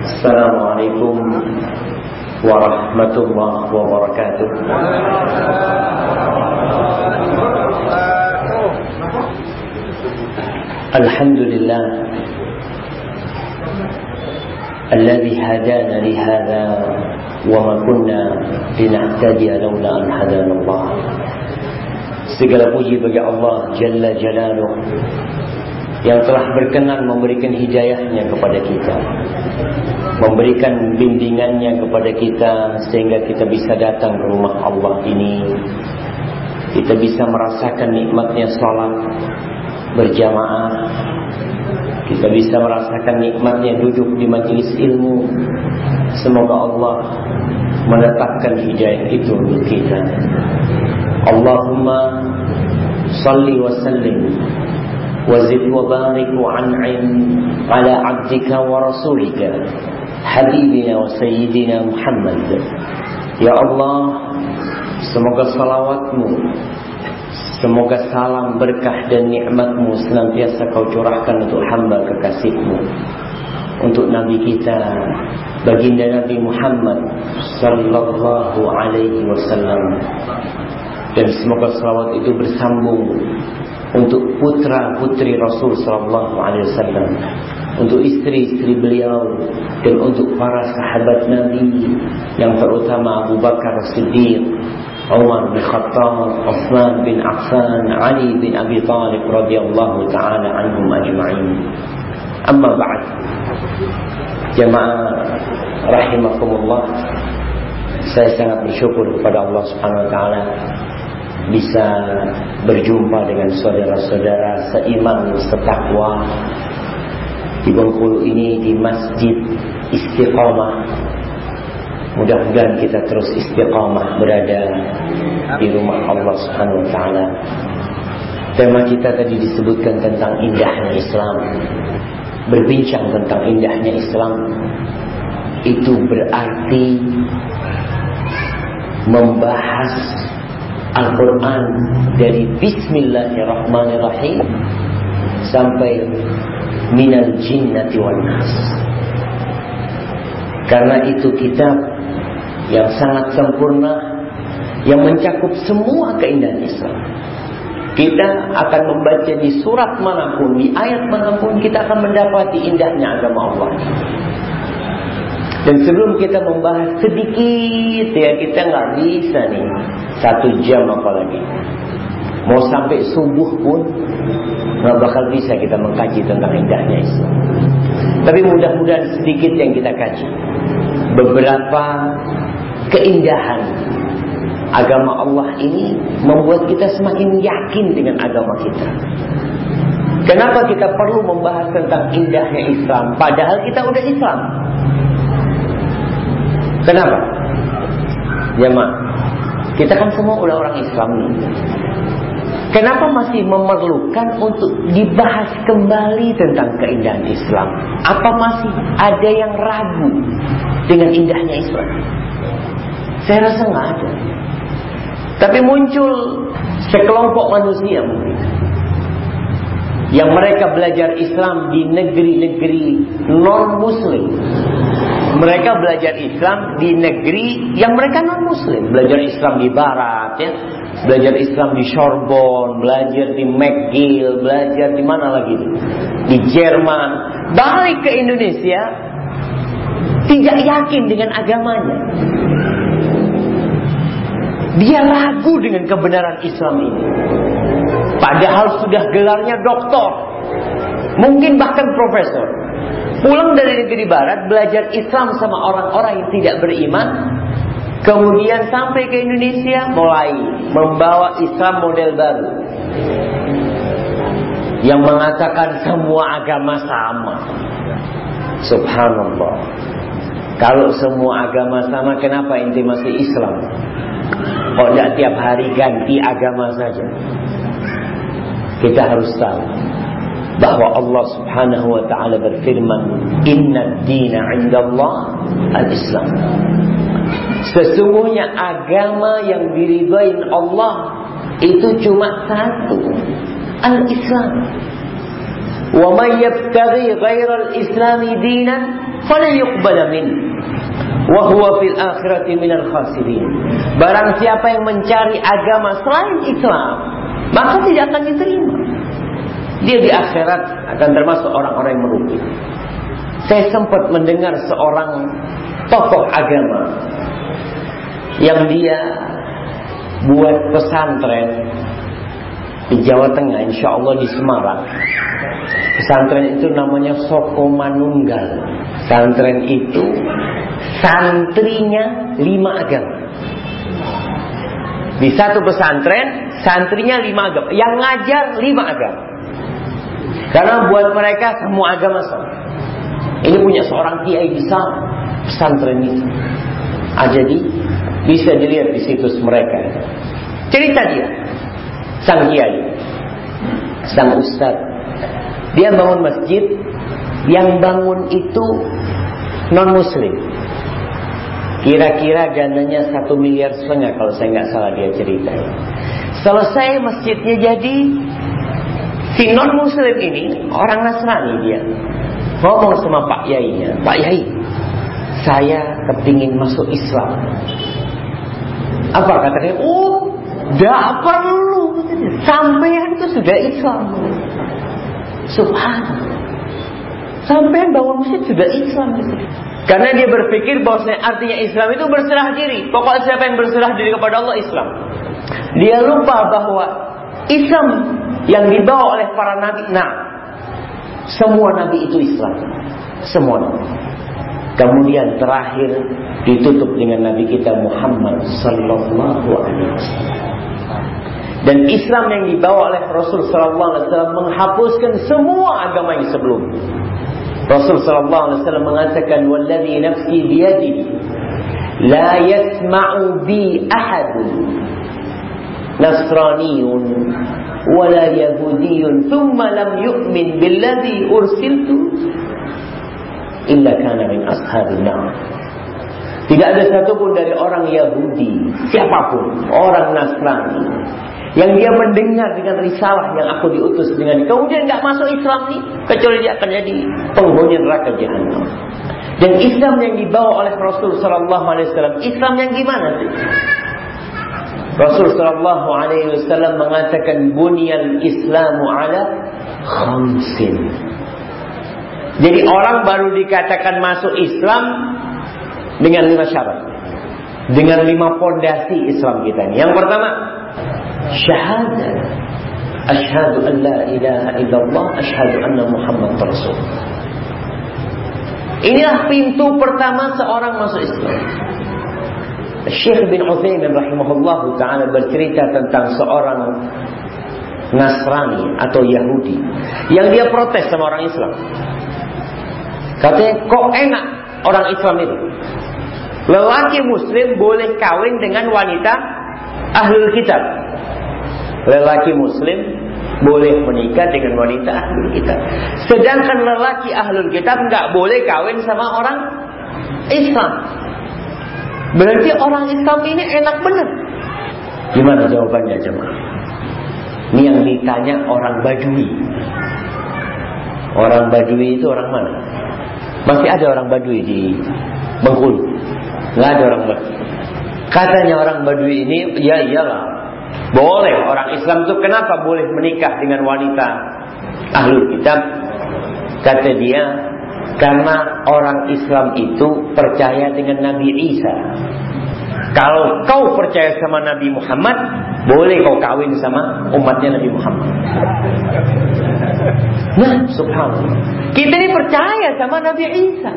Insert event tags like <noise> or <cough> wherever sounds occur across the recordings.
السلام عليكم ورحمة الله وبركاته. الحمد لله الذي هدانا لهذا وما كنا لنهتدي لولا أن هدانا الله. Segala puji bagi Allah Jalla Jalaluh. Yang telah berkenan memberikan hidayahnya kepada kita. Memberikan bimbingannya kepada kita sehingga kita bisa datang ke rumah Allah ini. Kita bisa merasakan nikmatnya salat berjamaah. Kita bisa merasakan nikmatnya duduk di majelis ilmu. Semoga Allah menetapkan hidayah itu untuk kita. Allahumma salli wa sallim وزد وبارك وعنعم على عبدك ورسولك حبيبنا وسيدنا محمد Ya Allah Semoga salawatmu Semoga salam berkah dan nikmatmu Senantiasa kau curahkan untuk hamba kekasihmu Untuk Nabi kita Baginda Nabi Muhammad Sallallahu alaihi wasallam Dan semoga salawat itu bersambung untuk putra putri Rasul Sallallahu Alaihi Wasallam, untuk istri-istri beliau dan untuk para sahabat Nabi yang terutama Abu Bakar Siddiq, Umar bin Khattab, Uthman bin Affan, Ali bin Abi Talib radhiyallahu taala anhum ajma'in. Amma ba'd. Jemaah rahimakumullah. Saya sangat bersyukur kepada Allah Subhanahu wa taala bisa berjumpa dengan saudara-saudara seiman setakwa di Bengkulu ini di Masjid Istiqamah. Mudah-mudahan kita terus istiqamah berada di rumah Allah Subhanahu wa taala. Tema kita tadi disebutkan tentang indahnya Islam. Berbincang tentang indahnya Islam itu berarti membahas Al-Quran dari Bismillahirrahmanirrahim sampai minal jinnati wal nas. Karena itu kitab yang sangat sempurna yang mencakup semua keindahan Islam. Kita akan membaca di surat mana pun, di ayat mana pun kita akan mendapati indahnya agama Allah. Dan sebelum kita membahas sedikit ya kita nggak bisa nih satu jam apalagi. Mau sampai subuh pun nggak bakal bisa kita mengkaji tentang indahnya Islam. Tapi mudah-mudahan sedikit yang kita kaji. Beberapa keindahan agama Allah ini membuat kita semakin yakin dengan agama kita. Kenapa kita perlu membahas tentang indahnya Islam? Padahal kita udah Islam. Kenapa? Ya mak, kita kan semua udah orang Islam. Kenapa masih memerlukan untuk dibahas kembali tentang keindahan Islam? Apa masih ada yang ragu dengan indahnya Islam? Saya rasa nggak ada. Tapi muncul sekelompok manusia mungkin yang mereka belajar Islam di negeri-negeri non-Muslim mereka belajar Islam di negeri yang mereka non muslim belajar Islam di barat ya. Belajar Islam di Sorbonne belajar di McGill belajar di mana lagi di Jerman. Balik ke Indonesia tidak yakin dengan agamanya. Dia ragu dengan kebenaran Islam ini. Padahal sudah gelarnya doktor. Mungkin bahkan profesor pulang dari negeri barat belajar Islam sama orang-orang yang tidak beriman kemudian sampai ke Indonesia mulai membawa Islam model baru. Yang mengatakan semua agama sama. Subhanallah. Kalau semua agama sama kenapa inti masih Islam? Kok tidak tiap hari ganti agama saja? Kita harus tahu bahwa Allah Subhanahu wa taala berfirman, "Inna dina 'indallah al-Islam." Sesungguhnya agama yang diridhai Allah itu cuma satu, al-Islam. Wa may yabtaghi ghairal islami dinan falan yuqbala min wa huwa fil akhirati minal khasirin. Barang siapa yang mencari agama selain Islam, maka tidak akan diterima. Dia di akhirat akan termasuk orang-orang yang merugi. Saya sempat mendengar seorang tokoh agama yang dia buat pesantren di Jawa Tengah, insya Allah di Semarang. Pesantren itu namanya Soko Manunggal. Pesantren itu santrinya lima agama. Di satu pesantren, santrinya lima agama. Yang ngajar lima agama. Karena buat mereka semua agama sama. Ini punya seorang kiai besar pesantren itu. Ah, jadi bisa dilihat di situs mereka. Cerita dia sang kiai, sang ustad. Dia bangun masjid, yang bangun itu non muslim. Kira-kira dananya satu miliar setengah kalau saya nggak salah dia cerita. Selesai masjidnya jadi, si non muslim ini orang Nasrani dia ngomong sama Pak Yainya, Pak Yai, saya kepingin masuk Islam. Apa katanya? Oh, tidak perlu. Sampean itu sudah Islam. Subhanallah. Sampean bangun masjid sudah Islam. Karena dia berpikir bahwa artinya Islam itu berserah diri. Pokoknya siapa yang berserah diri kepada Allah Islam. Dia lupa bahwa Islam yang dibawa oleh para nabi, nah, semua nabi itu Islam. Semua. Kemudian terakhir ditutup dengan Nabi kita Muhammad Sallallahu Alaihi Wasallam. Dan Islam yang dibawa oleh Rasul Sallallahu Alaihi Wasallam menghapuskan semua agama yang sebelumnya. Rasul Sallallahu Alaihi Wasallam mengatakan, "Walladhi nafsi biyadihi, la yasma'u bi ahadun nasraniyun wala yahudiyun thumma lam yu'min billadhi ursiltu illa kana min ashabin nar." Tidak ada satupun dari orang Yahudi, siapa pun, orang Nasrani, yang dia mendengar dengan risalah yang aku diutus dengan kemudian nggak masuk Islam nih kecuali dia akan jadi penghuni neraka jahanam dan Islam yang dibawa oleh Rasul Sallallahu Alaihi Wasallam Islam yang gimana sih Rasul Sallallahu Alaihi Wasallam mengatakan bunyian Islamu ala khamsin. Jadi orang baru dikatakan masuk Islam dengan lima syarat. Dengan lima pondasi Islam kita ini. Yang pertama syahadat asyhadu an la ilaha illallah asyhadu anna muhammad rasul inilah pintu pertama seorang masuk Islam Syekh bin Utsaimin rahimahullah taala bercerita tentang seorang Nasrani atau Yahudi yang dia protes sama orang Islam. Katanya kok enak orang Islam itu. Lelaki muslim boleh kawin dengan wanita ahlul kitab lelaki muslim boleh menikah dengan wanita ahlul kitab. Sedangkan lelaki ahlul kitab nggak boleh kawin sama orang Islam. Berarti orang Islam ini enak benar. Gimana jawabannya jemaah? Ini yang ditanya orang Badui. Orang Badui itu orang mana? Masih ada orang Badui di Bengkulu. Nggak ada orang Badui. Katanya orang Badui ini, ya iyalah boleh orang Islam itu kenapa boleh menikah dengan wanita ahlul kitab? Kata dia, karena orang Islam itu percaya dengan Nabi Isa. Kalau kau percaya sama Nabi Muhammad, boleh kau kawin sama umatnya Nabi Muhammad. Nah, subhanallah. Kita ini percaya sama Nabi Isa.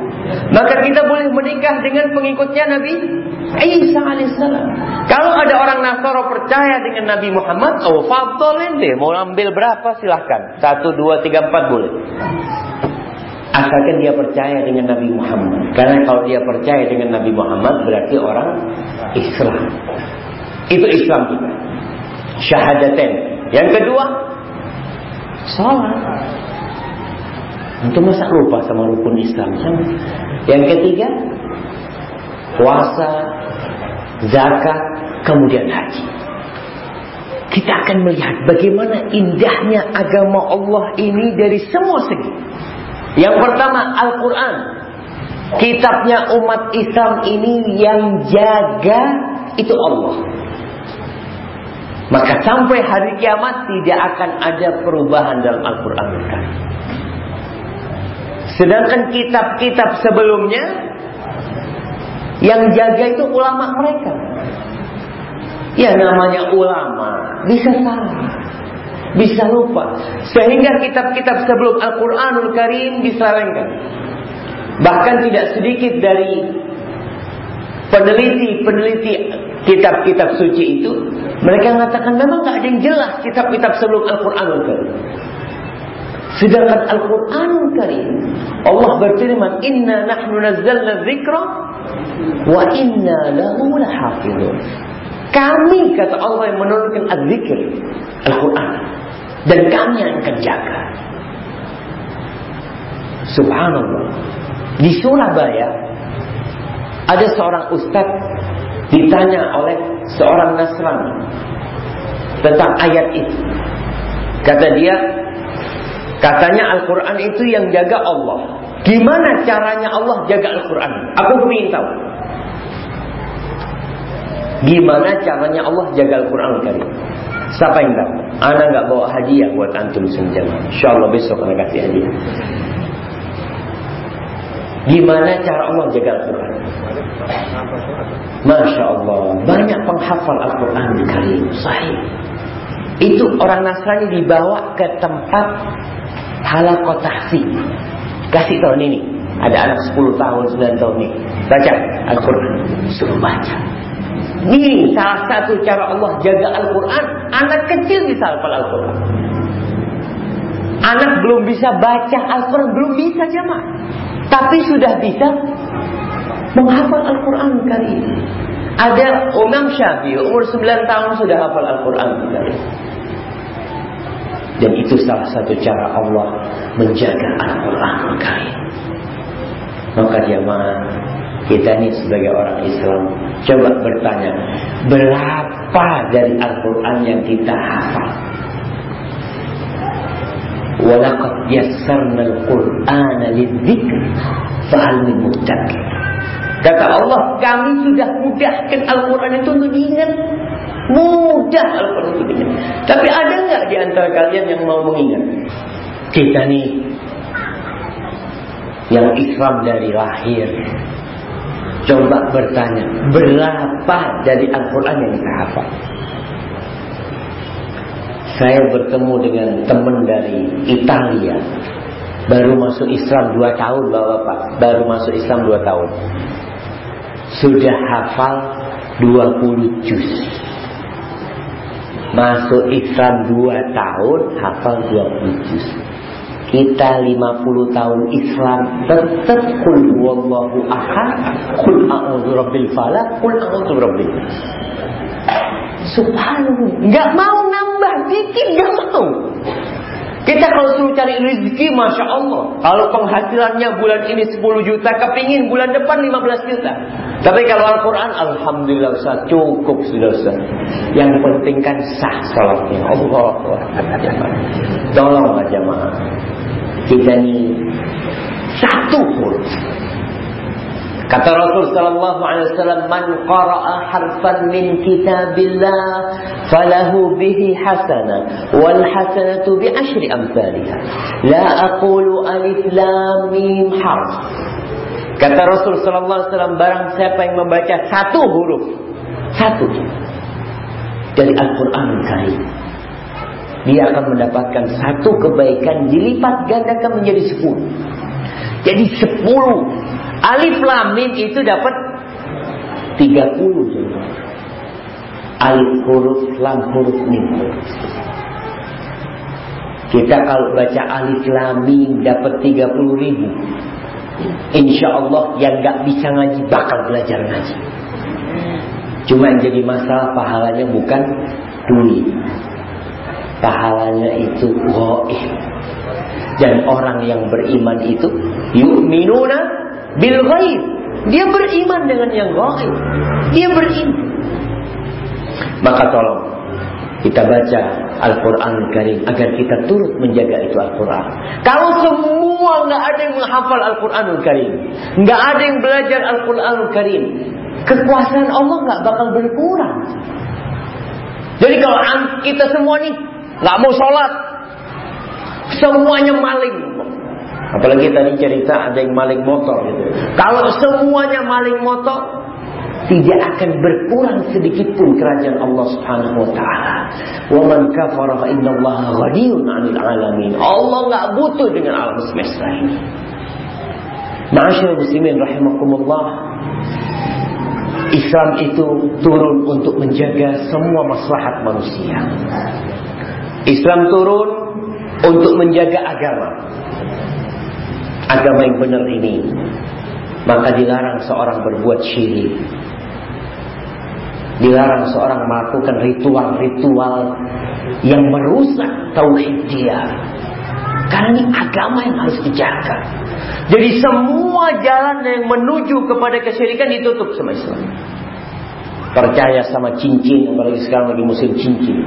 Maka kita boleh menikah dengan pengikutnya Nabi Isa alaihissalam. Kalau ada orang Nasoro percaya dengan Nabi Muhammad, oh fabdol ente, mau ambil berapa silahkan. Satu, dua, tiga, empat boleh. Asalkan dia percaya dengan Nabi Muhammad. Karena kalau dia percaya dengan Nabi Muhammad berarti orang Islam. Itu Islam kita. Syahadaten. Yang kedua, salat. Untuk masa lupa sama rukun Islam. Yang ketiga, puasa, zakat, kemudian haji. Kita akan melihat bagaimana indahnya agama Allah ini dari semua segi. Yang pertama Al-Quran. Kitabnya umat Islam ini yang jaga itu Allah. Maka sampai hari kiamat tidak akan ada perubahan dalam Al-Quran Sedangkan kitab-kitab sebelumnya yang jaga itu ulama mereka. Ya namanya ulama bisa salah, bisa lupa. Sehingga kitab-kitab sebelum Al-Quranul Karim diselewengkan. Bahkan tidak sedikit dari peneliti-peneliti kitab-kitab suci itu mereka mengatakan memang nggak ada yang jelas kitab-kitab sebelum Al-Quranul Karim. Sedangkan Al-Quranul Karim Allah berfirman Inna nahnu nazzalna dzikra wa inna lahu lahafidun. Kami kata Allah yang menurunkan az-zikr Al-Quran dan kami yang akan jaga. Subhanallah. Di Surabaya ada seorang ustaz ditanya oleh seorang Nasrani tentang ayat itu. Kata dia, katanya Al-Quran itu yang jaga Allah. Gimana caranya Allah jaga Al-Quran? Aku ingin tahu. Gimana caranya Allah jaga Al-Quran? Siapa yang tahu? Anak nggak bawa hadiah buat antum senjama. Insya Allah besok anak kasih hadiah. Gimana cara Allah jaga Al-Quran? Masya Allah, banyak penghafal Al-Quran di kali Sahih. Itu orang Nasrani dibawa ke tempat halakot. Kasih tahun ini. Ada anak 10 tahun, 9 tahun ini. Baca Al-Quran. Suruh baca. Ini salah satu cara Allah jaga Al-Quran. Anak kecil bisa hafal Al-Quran. Anak belum bisa baca Al-Quran. Belum bisa jamaah. Tapi sudah bisa menghafal Al-Quran kali ini. Ada Umam Syafi'i umur 9 tahun sudah hafal Al-Quran kali Dan itu salah satu cara Allah menjaga Al-Quran kali Maka jamaah kita ini sebagai orang Islam coba bertanya berapa dari Al-Quran yang kita hafal? Walaqad yassarna al-Qur'ana lidzikr fahal min. Kata Allah, kami sudah mudahkan Al-Quran itu untuk diingat. Mudah Al-Quran itu diingat. Tapi ada nggak di antara kalian yang mau mengingat? Kita nih yang Islam dari lahir. Coba bertanya, berapa dari Al-Quran yang kita hafal? Saya bertemu dengan teman dari Italia. Baru masuk Islam 2 tahun Bapak-bapak. Baru masuk Islam 2 tahun. Sudah hafal 20 juz. Masuk Islam 2 tahun hafal 20 juz. Kita 50 tahun Islam tetap kul wallahu ahad, kul a'udzu rabbil falaq, kul a'udzu rabbil Subhanallah, nggak mau nambah dikit, nggak mau. Kita kalau suruh cari rezeki, Masya Allah. Kalau penghasilannya bulan ini 10 juta, kepingin bulan depan 15 juta. Tapi kalau Al-Quran, Alhamdulillah Ustaz, cukup sudah Ustaz. Yang penting kan sah salatnya. Allah. Tolong jemaah. Kita ini satu huruf. Kata Rasul sallallahu alaihi wasallam, "Man qara'a harfan min kitabillah falahu bihi hasanah wal hasanatu bi asyri amsalha." La aqulu alif lam mim harf. Kata Rasul sallallahu alaihi wasallam, barang siapa yang membaca satu huruf, satu dari Al-Qur'an Karim, dia akan mendapatkan satu kebaikan dilipat gandakan menjadi sepuluh. Jadi sepuluh Alif lam mim itu dapat 30 jadi. Alif huruf lam huruf mim. Kita kalau baca alif lam mim dapat 30 ribu. Insya Allah yang nggak bisa ngaji bakal belajar ngaji. Cuma yang jadi masalah pahalanya bukan duit. Pahalanya itu goib. Dan orang yang beriman itu yu'minuna bil ghaib. Dia beriman dengan yang gaib. Dia beriman. Maka tolong kita baca Al-Quran Karim agar kita turut menjaga itu Al-Quran. Kalau semua nggak ada yang menghafal Al-Quran Karim, nggak ada yang belajar Al-Quran Karim, kekuasaan Allah nggak bakal berkurang. Jadi kalau kita semua nih nggak mau sholat, semuanya maling. Apalagi tadi cerita ada yang maling motor gitu. Kalau semuanya maling motor, tidak akan berkurang sedikit pun kerajaan Allah Subhanahu wa taala. Wa man kafara fa innallaha ghaniyun 'anil 'alamin. Allah enggak butuh dengan alam semesta ini. Ma'asyiral muslimin rahimakumullah. Islam itu turun untuk menjaga semua maslahat manusia. Islam turun untuk menjaga agama. Agama yang benar ini maka dilarang seorang berbuat syirik Dilarang seorang melakukan ritual-ritual yang merusak tauhid dia. Karena ini agama yang harus dijaga. Jadi semua jalan yang menuju kepada kesyirikan ditutup sama Islam. Percaya sama cincin, apalagi sekarang lagi musim cincin.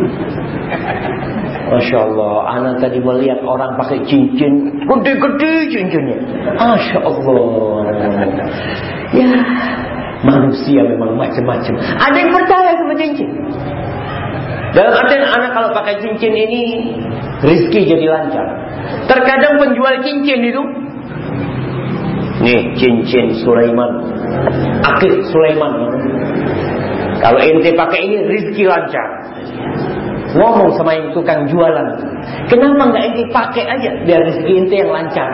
Masya Allah, anak tadi melihat orang pakai cincin, gede-gede cincinnya. Masya Allah. Ya, Manusia memang macam-macam. Ada yang percaya sama cincin. Dalam artian anak kalau pakai cincin ini rizki jadi lancar. Terkadang penjual cincin itu Nih cincin Sulaiman Akik Sulaiman Kalau ente pakai ini rizki lancar. Ngomong sama yang tukang jualan. Kenapa nggak ente pakai aja Biar rezeki ente yang lancar?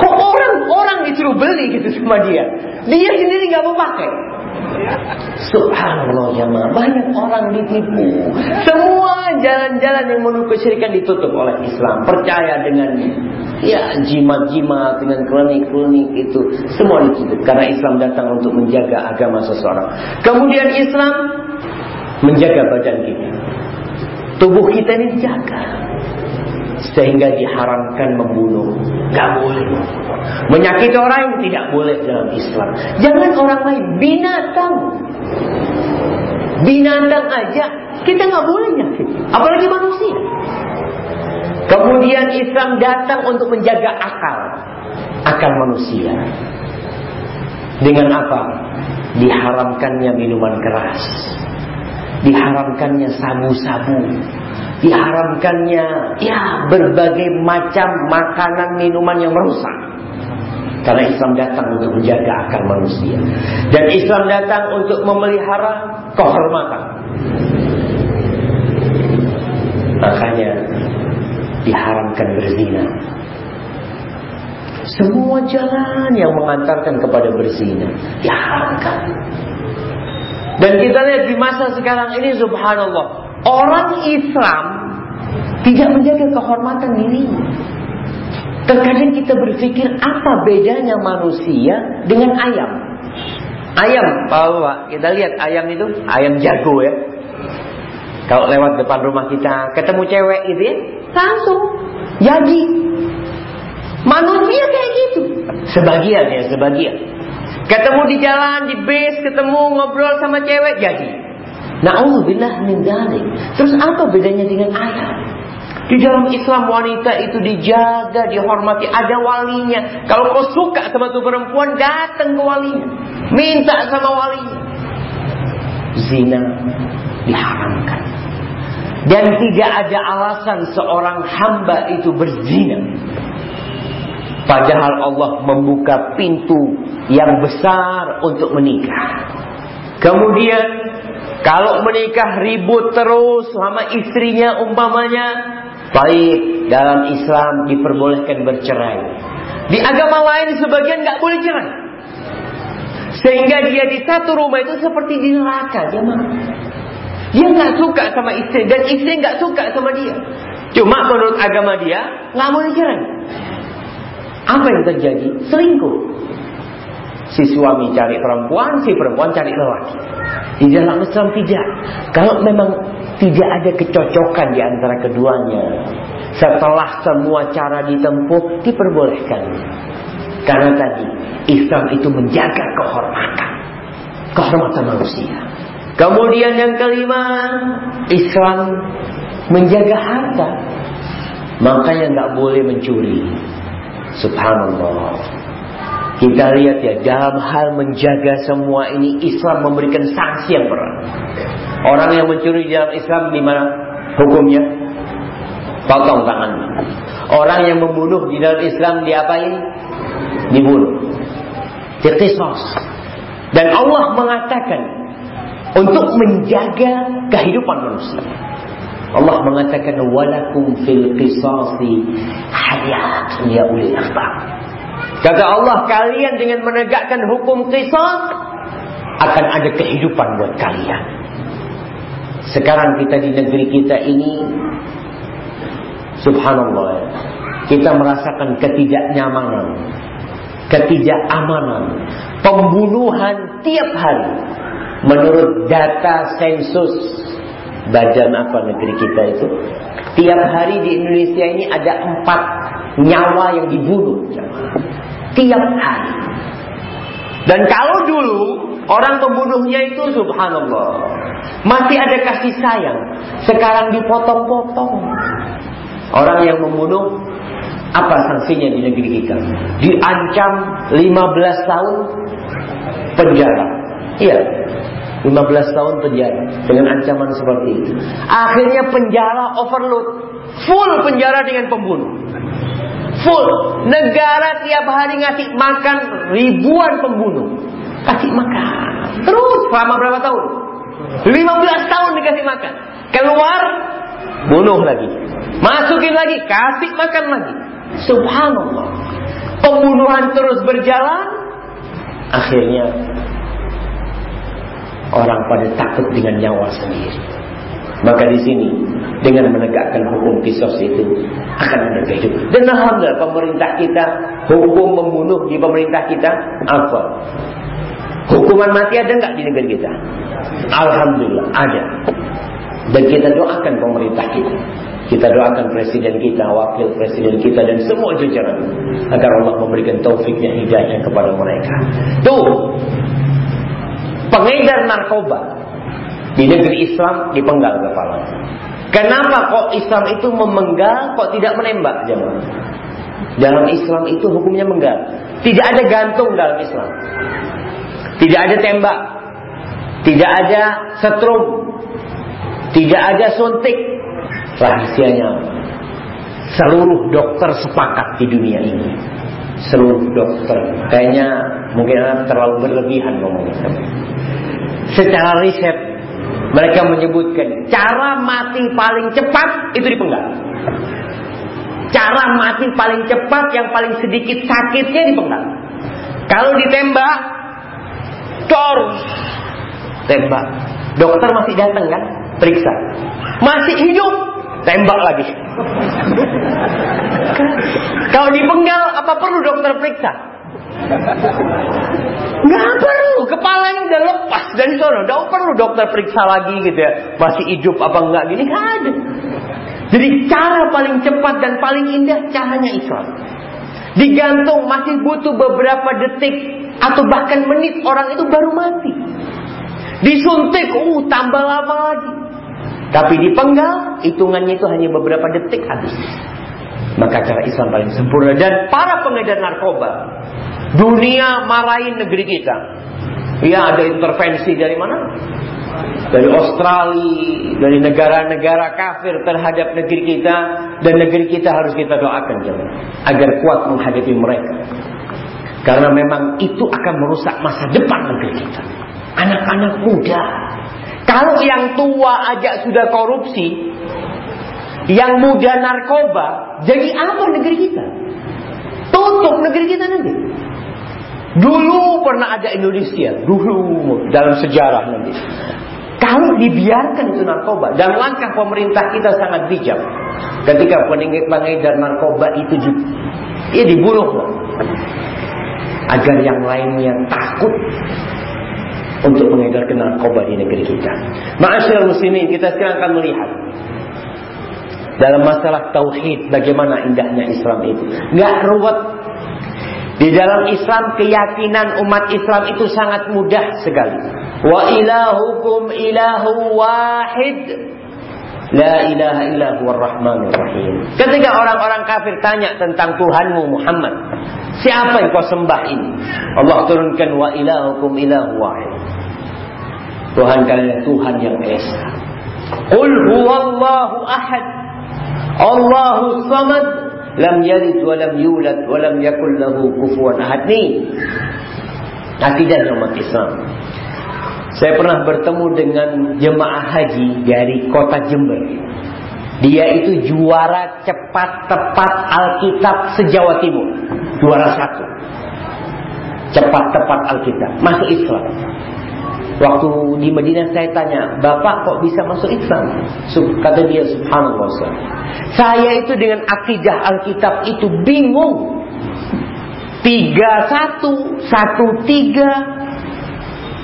Kok orang orang disuruh beli gitu sama dia? Dia sendiri nggak mau pakai. Subhanallah jemaah, banyak orang ditipu. Semua jalan-jalan yang menuju kesyirikan ditutup oleh Islam. Percaya dengan ya jimat-jimat dengan klinik-klinik itu semua ditutup karena Islam datang untuk menjaga agama seseorang. Kemudian Islam menjaga badan kita. Tubuh kita ini dijaga sehingga diharamkan membunuh. Gak boleh. Menyakiti orang yang tidak boleh dalam Islam. Jangan orang lain, binatang. Binatang aja kita nggak boleh nyakit, apalagi manusia. Kemudian Islam datang untuk menjaga akal, akal manusia. Dengan apa? Diharamkannya minuman keras, diharamkannya sabu-sabu, diharamkannya ya berbagai macam makanan minuman yang merusak. Karena Islam datang untuk menjaga akal manusia. Dan Islam datang untuk memelihara kehormatan. Makanya diharamkan berzina. Semua jalan yang mengantarkan kepada berzina diharamkan. Dan kita lihat di masa sekarang ini subhanallah Orang Islam tidak menjaga kehormatan dirinya. Terkadang kita berpikir apa bedanya manusia dengan ayam. Ayam, Pak, kita lihat ayam itu, ayam jago ya. Kalau lewat depan rumah kita, ketemu cewek itu ya, langsung jadi. Manusia kayak gitu. Sebagian ya, sebagian. Ketemu di jalan, di base, ketemu ngobrol sama cewek, jadi. Na'udzubillah min dzalik. Terus apa bedanya dengan ayat? Di dalam Islam wanita itu dijaga, dihormati, ada walinya. Kalau kau suka sama tuh perempuan, datang ke walinya. Minta sama walinya. Zina diharamkan. Dan tidak ada alasan seorang hamba itu berzina. Padahal Allah membuka pintu yang besar untuk menikah. Kemudian kalau menikah ribut terus sama istrinya umpamanya, baik dalam Islam diperbolehkan bercerai. Di agama lain sebagian nggak boleh cerai. Sehingga dia di satu rumah itu seperti di neraka, jemaah. Dia nggak suka sama istri dan istri nggak suka sama dia. Cuma menurut agama dia nggak boleh cerai. Apa yang terjadi? Selingkuh. Si suami cari perempuan, si perempuan cari lelaki. Di dalam Islam tidak. Kalau memang tidak ada kecocokan di antara keduanya, setelah semua cara ditempuh diperbolehkan. Karena tadi Islam itu menjaga kehormatan, kehormatan manusia. Kemudian yang kelima, Islam menjaga harta. Makanya nggak boleh mencuri. Subhanallah. Kita lihat ya dalam hal menjaga semua ini Islam memberikan sanksi yang berat. Orang yang mencuri dalam Islam di mana hukumnya? Potong tangannya. Orang yang membunuh di dalam Islam diapain? Dibunuh. Dikisos. Dan Allah mengatakan untuk menjaga kehidupan manusia. Allah mengatakan walakum fil qisasi hayat ya ulil albab. Kata Allah kalian dengan menegakkan hukum qisas akan ada kehidupan buat kalian. Sekarang kita di negeri kita ini subhanallah kita merasakan ketidaknyamanan, ketidakamanan, pembunuhan tiap hari. Menurut data sensus badan apa negeri kita itu, tiap hari di Indonesia ini ada empat nyawa yang dibunuh. Tiap hari. Dan kalau dulu orang pembunuhnya itu subhanallah masih ada kasih sayang, sekarang dipotong-potong. Orang yang membunuh apa sanksinya di negeri kita? Diancam 15 tahun penjara. Iya, 15 tahun penjara dengan ancaman seperti itu. Akhirnya penjara overload, full penjara dengan pembunuh. Full. Negara tiap hari ngasih makan ribuan pembunuh. Kasih makan. Terus selama berapa tahun? 15 tahun dikasih makan. Keluar, bunuh lagi. Masukin lagi, kasih makan lagi. Subhanallah. Pembunuhan terus berjalan. Akhirnya orang pada takut dengan nyawa sendiri. Maka di sini dengan menegakkan hukum kisos itu akan ada kehidupan. Dan alhamdulillah pemerintah kita hukum membunuh di pemerintah kita apa? Hukuman mati ada nggak di negeri kita? Alhamdulillah ada. Dan kita doakan pemerintah kita. Kita doakan presiden kita, wakil presiden kita dan semua jajaran agar Allah memberikan taufiknya hidayah kepada mereka. Tuh, pengedar narkoba di negeri Islam dipenggal kepala. Kenapa kok Islam itu memenggal kok tidak menembak jemaah? Dalam Islam itu hukumnya menggal. Tidak ada gantung dalam Islam. Tidak ada tembak. Tidak ada setrum. Tidak ada suntik. Rahasianya seluruh dokter sepakat di dunia ini. Seluruh dokter. Kayaknya mungkin terlalu berlebihan ngomongnya. Secara riset mereka menyebutkan cara mati paling cepat itu dipenggal. Cara mati paling cepat yang paling sedikit sakitnya dipenggal. Kalau ditembak, cor, tembak. Dokter masih datang kan, periksa. Masih hidup, tembak lagi. <laughs> Kalau dipenggal, apa perlu dokter periksa? Nggak perlu, kepalanya udah lepas dari sana. Nggak perlu dokter periksa lagi gitu ya. Masih hidup apa enggak gini, nggak ada. Jadi cara paling cepat dan paling indah caranya Islam. Digantung masih butuh beberapa detik atau bahkan menit orang itu baru mati. Disuntik, uh tambah lama lagi. Tapi dipenggal, hitungannya itu hanya beberapa detik habis. Maka cara Islam paling sempurna dan para pengedar narkoba dunia marahin negeri kita. Ya ada intervensi dari mana? Dari Australia, dari negara-negara kafir terhadap negeri kita dan negeri kita harus kita doakan jangan agar kuat menghadapi mereka. Karena memang itu akan merusak masa depan negeri kita. Anak-anak muda. Kalau yang tua aja sudah korupsi, yang muda narkoba, jadi apa negeri kita? Tutup negeri kita nanti. Dulu pernah ada Indonesia, dulu dalam sejarah nanti. Kalau dibiarkan itu narkoba dan langkah pemerintah kita sangat bijak. Ketika pengedar narkoba itu juga, ia dibunuh agar yang lainnya takut untuk mengedarkan narkoba di negeri kita. Ma'asyiral muslimin, kita sekarang akan melihat dalam masalah tauhid bagaimana indahnya Islam itu. Nggak ruwet. Di dalam Islam keyakinan umat Islam itu sangat mudah sekali. Wa ilahukum ilahu wahid. La ilaha illa huwa rahmanur rahim. Ketika orang-orang kafir tanya tentang Tuhanmu Muhammad, siapa yang kau sembah ini? Allah turunkan wa ilahukum ilahu wahid. Tuhan kalian Tuhan yang esa. Qul huwallahu ahad. Allahu samad. Lam yalid wa lam yulad wa lam yakul lahu kufuwan ahad. Ni akidah umat Islam. Saya pernah bertemu dengan jemaah haji dari kota Jember. Dia itu juara cepat tepat Alkitab sejawa Timur. Juara satu. Cepat tepat Alkitab. Masuk Islam. Waktu di Madinah saya tanya, Bapak kok bisa masuk Islam? Kata dia, Subhanallah. Saya itu dengan akidah Alkitab itu bingung. Tiga satu, satu tiga,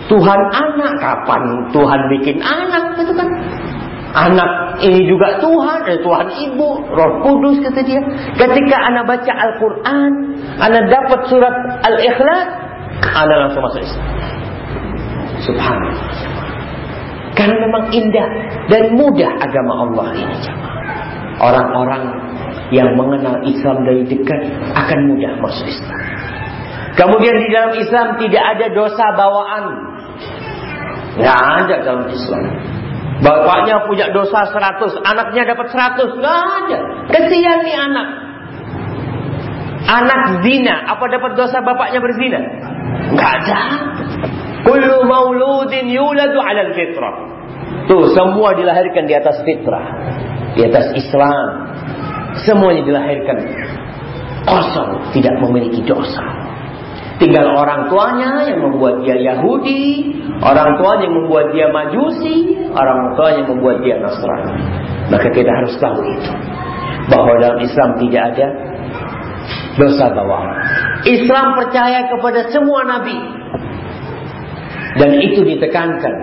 Tuhan anak kapan Tuhan bikin anak itu kan anak ini juga Tuhan eh, Tuhan ibu Roh Kudus kata dia ketika anak baca Al-Quran anak dapat surat Al-Ikhlas anak langsung masuk Islam Subhanallah karena memang indah dan mudah agama Allah ini orang-orang yang mengenal Islam dari dekat akan mudah masuk Islam Kemudian di dalam Islam tidak ada dosa bawaan Nggak ada dalam Islam. Bapaknya punya dosa 100, anaknya dapat 100, nggak ada. Kesian nih anak. Anak zina, apa dapat dosa bapaknya berzina? Nggak ada. Kullu mauludin yuladu ala fitrah. Tuh, semua dilahirkan di atas fitrah. Di atas Islam. Semuanya dilahirkan kosong, tidak memiliki dosa. Tinggal orang tuanya yang membuat dia Yahudi, orang tuanya yang membuat dia Majusi, orang tuanya yang membuat dia Nasrani. Maka kita harus tahu itu. Bahwa dalam Islam tidak ada dosa bawaan. Islam percaya kepada semua nabi. Dan itu ditekankan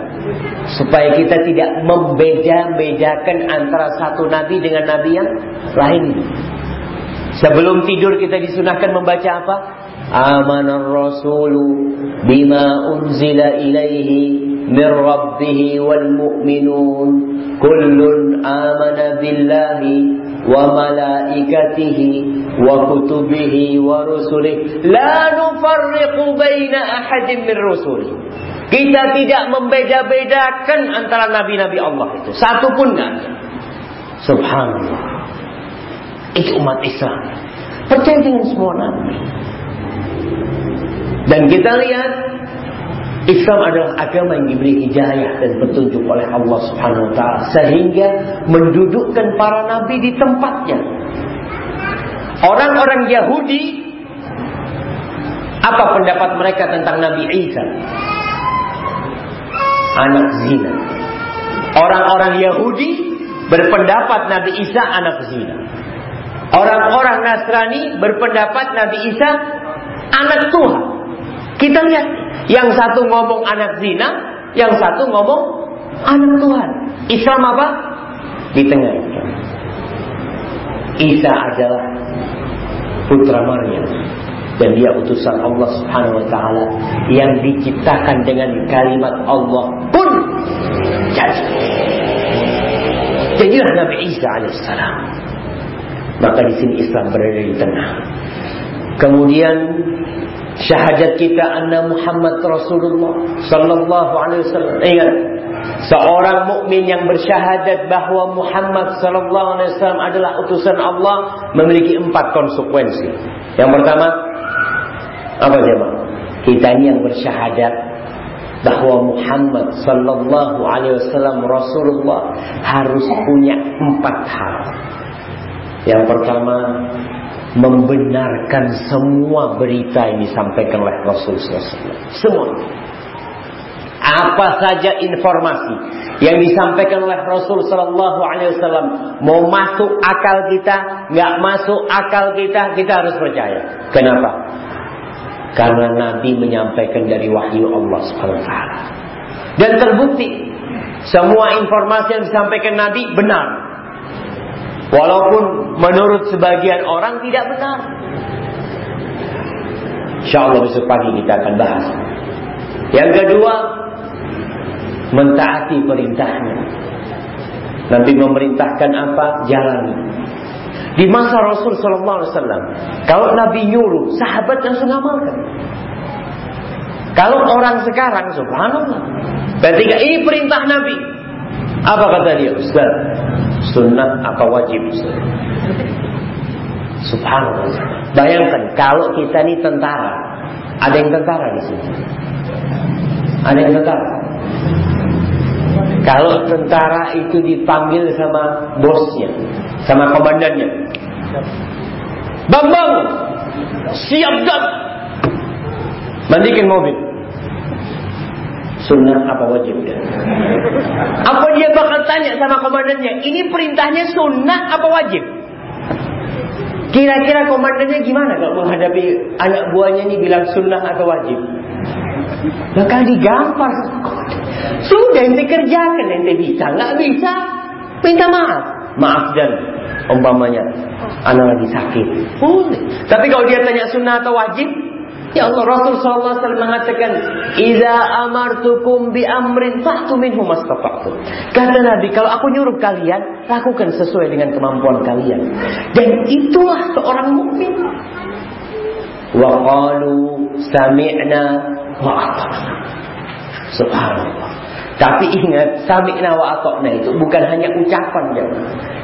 supaya kita tidak membeda-bedakan antara satu nabi dengan nabi yang lain. Sebelum tidur kita disunahkan membaca apa? آمن الرسول بما أنزل إليه من ربه والمؤمنون كل آمن بالله وملائكته وكتبه ورسله لا نفرق بين أحد من رسله kita tidak membeda-bedakan antara nabi-nabi Allah itu. Satu pun ada. Subhanallah. Itu umat Islam. Percaya dengan semua nabi. Dan kita lihat Islam adalah agama yang diberi hidayah dan petunjuk oleh Allah Subhanahu wa taala sehingga mendudukkan para nabi di tempatnya. Orang-orang Yahudi apa pendapat mereka tentang Nabi Isa? Anak zina. Orang-orang Yahudi berpendapat Nabi Isa anak zina. Orang-orang Nasrani berpendapat Nabi Isa anak Tuhan. Kita lihat, yang satu ngomong anak zina, yang satu ngomong anak Tuhan. Islam apa? Di tengah. Isa adalah putra Maryam dan dia utusan Allah Subhanahu wa taala yang diciptakan dengan kalimat Allah pun jadi. Jadilah Nabi Isa alaihissalam. Maka di sini Islam berada di tengah. Kemudian syahadat kita anna Muhammad Rasulullah sallallahu alaihi wasallam. Ingat, seorang mukmin yang bersyahadat bahwa Muhammad sallallahu alaihi wasallam adalah utusan Allah memiliki empat konsekuensi. Yang pertama, apa jemaah? Kita ini yang bersyahadat bahwa Muhammad sallallahu alaihi wasallam Rasulullah harus punya empat hal. Yang pertama, membenarkan semua berita yang disampaikan oleh Rasul SAW. Semua. Apa saja informasi yang disampaikan oleh Rasul Sallallahu Alaihi Wasallam mau masuk akal kita, nggak masuk akal kita, kita harus percaya. Kenapa? Karena Nabi menyampaikan dari wahyu Allah Taala. Dan terbukti semua informasi yang disampaikan Nabi benar. Walaupun menurut sebagian orang tidak benar. Insya Allah besok pagi kita akan bahas. Yang kedua, mentaati perintahnya. Nabi memerintahkan apa? Jalani. Di masa Rasul Sallallahu Alaihi Wasallam, kalau Nabi nyuruh, sahabat langsung amalkan. Kalau orang sekarang, subhanallah, ketika ini perintah Nabi, apa kata dia? Ustaz, sunnah apa wajib? Ustaz? Subhanallah. Bayangkan kalau kita ini tentara, ada yang tentara di sini. Ada yang tentara. Kalau tentara itu dipanggil sama bosnya, sama komandannya. Bambang, siap dan mandikan mobil. Sunnah apa wajib? Apa dia bakal tanya sama komandannya? Ini perintahnya sunnah apa wajib? Kira-kira komandannya gimana kalau menghadapi anak buahnya ini bilang sunnah atau wajib? Bakal digampar. Sudah ente kerjakan ente bisa, nggak bisa minta maaf. Maaf dan umpamanya anak lagi sakit. Boleh. Tapi kalau dia tanya sunnah atau wajib, Ya Allah Rasul sallallahu alaihi mengatakan, "Idza amartukum bi amrin fa'tu minhu mastata'tum." Kata Nabi, kalau aku nyuruh kalian, lakukan sesuai dengan kemampuan kalian. Dan itulah seorang mukmin. Wa qalu sami'na wa ata'na. Subhanallah. Tapi ingat, sami'na wa ata'na itu bukan hanya ucapan ya.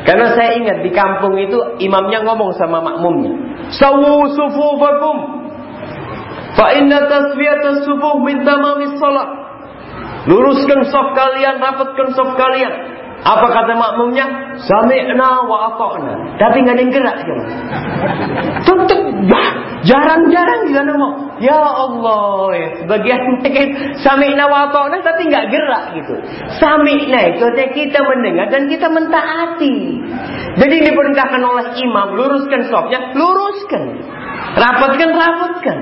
Karena saya ingat di kampung itu imamnya ngomong sama makmumnya. Sawu sufufakum. Fa inna tasfiyatas subuh min tamamis salat. Luruskan saf kalian, rapatkan saf kalian. Apa kata makmumnya? Sami'na wa ata'na. Tapi nggak ada yang gerak dia. Tutup. Jarang-jarang dia ngomong. Ya Allah. Ya. Sebagian mungkin sami'na wa ata'na tapi nggak gerak gitu. Sami'na itu kita mendengar dan kita mentaati. Jadi diperintahkan oleh imam luruskan sofnya, luruskan. Rapatkan, rapatkan.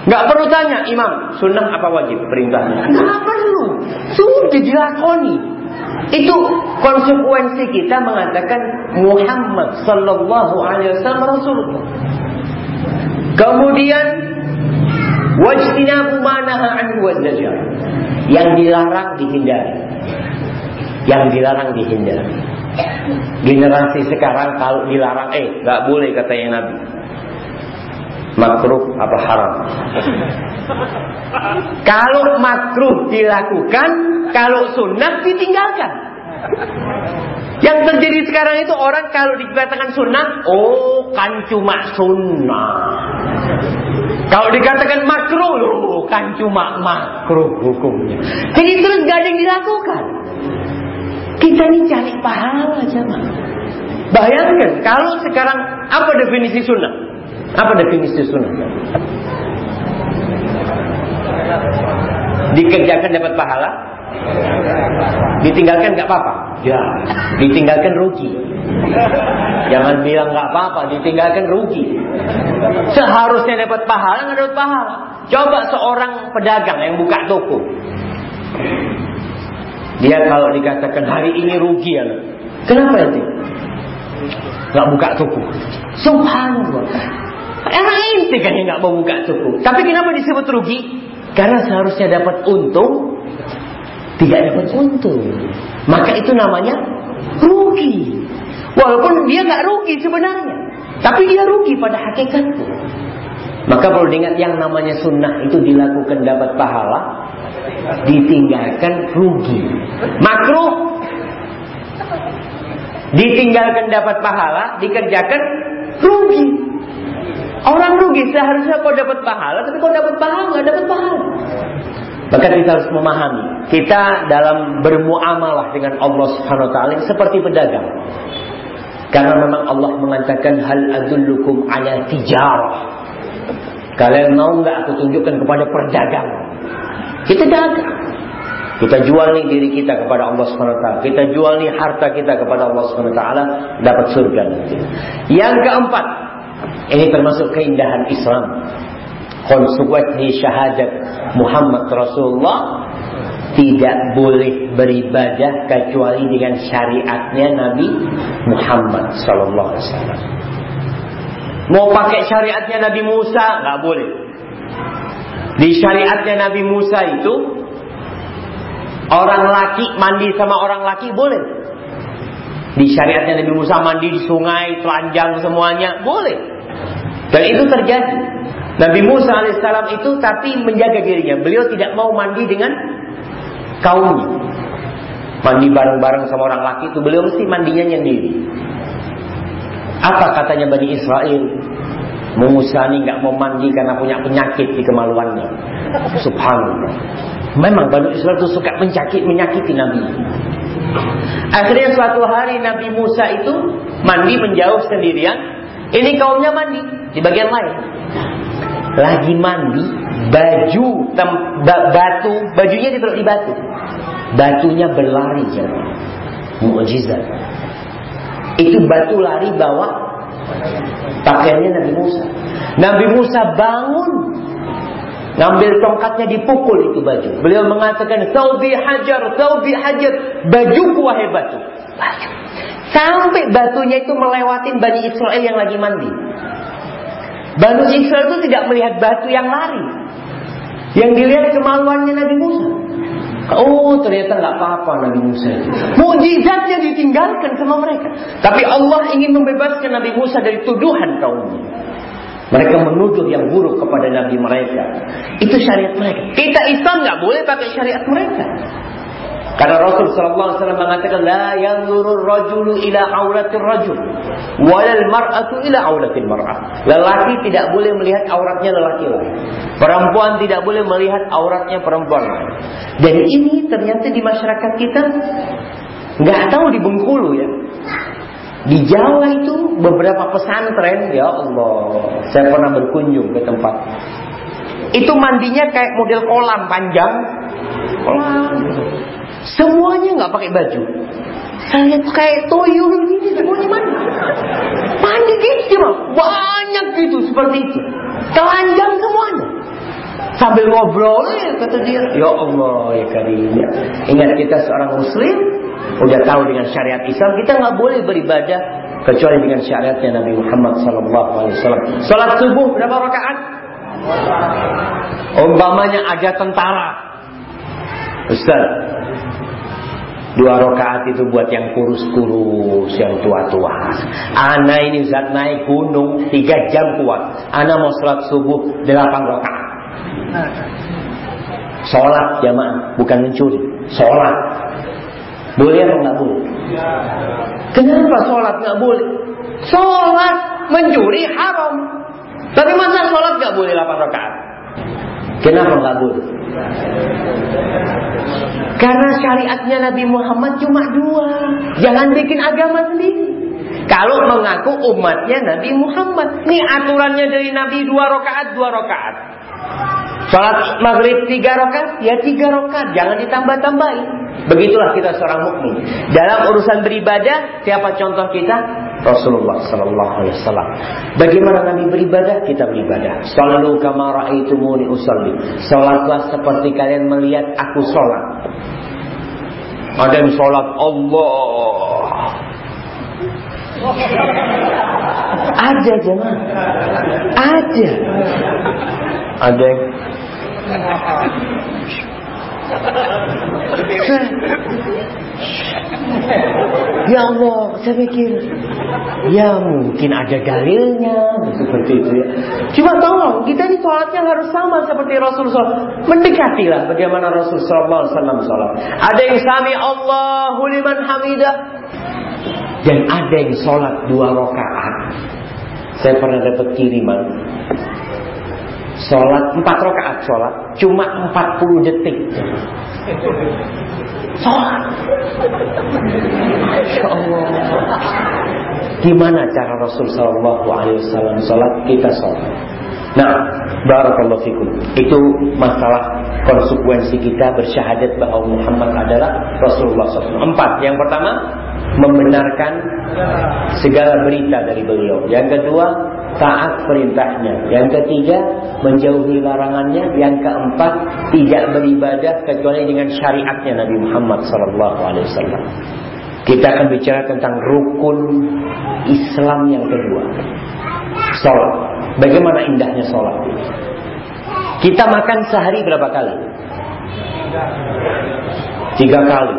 Nggak perlu tanya imam sunnah apa wajib perintahnya. Nggak perlu. Sudah dilakoni. Itu konsekuensi kita mengatakan Muhammad sallallahu alaihi wasallam Rasulullah. Kemudian wajtinabu manaha anhu wazajar. Yang dilarang dihindari. Yang dilarang dihindari. Generasi sekarang kalau dilarang eh nggak boleh katanya Nabi. Makruh apa haram? Kalau makruh dilakukan, kalau sunnah ditinggalkan. Yang terjadi sekarang itu orang kalau dikatakan sunnah, oh kan cuma sunnah. Kalau dikatakan makruh, oh kan cuma makruh hukumnya. Jadi terus gak ada yang dilakukan. Kita ini cari pahala aja Bayangkan kalau sekarang apa definisi sunnah? Apa definisi sunnah? Dikerjakan dapat pahala, ditinggalkan nggak apa-apa. Ya, ditinggalkan rugi. Jangan bilang nggak apa-apa, ditinggalkan rugi. Seharusnya dapat pahala nggak dapat pahala. Coba seorang pedagang yang buka toko, dia kalau dikatakan hari ini rugi ya, kenapa itu? Nggak buka toko. Subhanallah. Emang inti kan yang nggak mau buka toko. Tapi kenapa disebut rugi? Karena seharusnya dapat untung, tidak dapat untung. Maka itu namanya rugi. Walaupun dia nggak rugi sebenarnya, tapi dia rugi pada hakikatnya. Maka perlu diingat yang namanya sunnah itu dilakukan dapat pahala, ditinggalkan rugi. Makruh ditinggalkan dapat pahala, dikerjakan rugi. Orang rugi seharusnya kau dapat pahala, tapi kau dapat pahala nggak dapat pahala. Maka kita harus memahami, kita dalam bermuamalah dengan Allah Subhanahu wa taala seperti pedagang. Karena memang Allah mengatakan hal adullukum ala tijarah. Kalian mau nggak aku tunjukkan kepada perdagangan? Kita dagang. Kita jual nih diri kita kepada Allah Subhanahu wa taala. Kita jual nih harta kita kepada Allah Subhanahu wa taala dapat surga. Yang keempat, ini termasuk keindahan Islam. Konsekuensi syahadat Muhammad Rasulullah tidak boleh beribadah kecuali dengan syariatnya Nabi Muhammad Sallallahu Alaihi Wasallam. Mau pakai syariatnya Nabi Musa nggak boleh. Di syariatnya Nabi Musa itu orang laki mandi sama orang laki boleh. Di syariatnya Nabi Musa mandi di sungai, telanjang semuanya, boleh. Dan itu terjadi. Nabi Musa alaihissalam itu tapi menjaga dirinya. Beliau tidak mau mandi dengan kaumnya. Mandi bareng-bareng sama orang laki itu beliau mesti mandinya sendiri. Apa katanya Bani Israel? Musa ini nggak mau mandi karena punya penyakit di kemaluannya. Subhanallah. Memang Bani Israel itu suka menyakiti, menyakiti Nabi. Akhirnya suatu hari Nabi Musa itu mandi menjauh sendirian. Ini kaumnya mandi di bagian lain. Lagi mandi, baju tem, batu, bajunya ditaruh di batu. Batunya berlari jadi. Mukjizat. Itu batu lari bawa pakaiannya Nabi Musa. Nabi Musa bangun Ngambil tongkatnya dipukul itu baju. Beliau mengatakan, Taubi hajar, Taubi hajar. Bajuku wahai batu. Baju. Sampai batunya itu melewatin Bani Israel yang lagi mandi. Bani Israel itu tidak melihat batu yang lari. Yang dilihat kemaluannya Nabi Musa. Oh ternyata nggak apa-apa Nabi Musa. Mujizatnya ditinggalkan sama mereka. Tapi Allah ingin membebaskan Nabi Musa dari tuduhan kaumnya. Mereka menuduh yang buruk kepada nabi mereka. Itu syariat mereka. Kita Islam nggak boleh pakai syariat mereka. Karena Rasul sallallahu alaihi wasallam mengatakan la yanzuru rajulu ila auratir rajul walal mar'atu ila auratil mar'ah. Lelaki tidak boleh melihat auratnya lelaki lain. Perempuan tidak boleh melihat auratnya perempuan lain. Dan ini ternyata di masyarakat kita nggak tahu di Bengkulu ya. Di Jawa itu beberapa pesantren, ya Allah, saya pernah berkunjung ke tempat. Itu mandinya kayak model kolam panjang, kolam. Semuanya nggak pakai baju. Saya lihat kayak toyol gini semuanya mandi. Mandi gitu, banyak gitu seperti itu. Telanjang semuanya. Sambil ngobrol, ya, kata dia, ya Allah ya karim. Ingat kita seorang muslim, udah tahu dengan syariat Islam, kita nggak boleh beribadah kecuali dengan syariatnya Nabi Muhammad Sallallahu Alaihi. Salat subuh berapa rakaat? Umpamanya ada tentara, Ustaz, Dua rakaat itu buat yang kurus-kurus, yang tua-tua. Ana ini zat naik gunung tiga jam kuat. Ana mau sholat subuh delapan rakaat. Sholat jamaah, bukan mencuri. Sholat. Boleh atau nggak boleh? Kenapa sholat nggak boleh? Sholat mencuri haram. Tapi masa sholat nggak boleh 8 rakaat? Kenapa nggak boleh? Karena syariatnya Nabi Muhammad cuma dua. Jangan bikin agama sendiri. Kalau mengaku umatnya Nabi Muhammad. Ini aturannya dari Nabi dua rakaat, dua rakaat. Salat maghrib tiga rakaat, ya tiga rakaat, jangan ditambah-tambahin. Begitulah kita seorang mukmin. Dalam urusan beribadah, siapa contoh kita? Rasulullah Sallallahu Alaihi Wasallam. Bagaimana Nabi beribadah? Kita beribadah. Sallu kama ra'aitumuni usalli. Salatlah seperti kalian melihat aku salat. Ada yang salat Allah. Ada jemaah. Ada. Ada yang Ya Allah, saya pikir ya mungkin ada dalilnya seperti itu ya. Cuma tolong kita ini sholatnya harus sama seperti Rasulullah. Mendekatilah bagaimana Rasulullah SAW sholat. Ada yang sami Allahu liman hamidah dan ada yang sholat dua rakaat. Saya pernah dapat kiriman Sholat empat rakaat sholat cuma empat puluh detik. Sholat. Masya Allah. Gimana cara Rasul Sallallahu Alaihi Wasallam sholat? Kita sholat. Nah, barakallahu fikum. Itu masalah konsekuensi kita bersyahadat bahwa Muhammad adalah Rasulullah SAW. Empat. Yang pertama, membenarkan segala berita dari beliau. Yang kedua, taat perintahnya. Yang ketiga, menjauhi larangannya. Yang keempat, tidak beribadah kecuali dengan syariatnya Nabi Muhammad SAW. Kita akan bicara tentang rukun Islam yang kedua. Sholat. Bagaimana indahnya sholat? Kita makan sehari berapa kali? Tiga kali.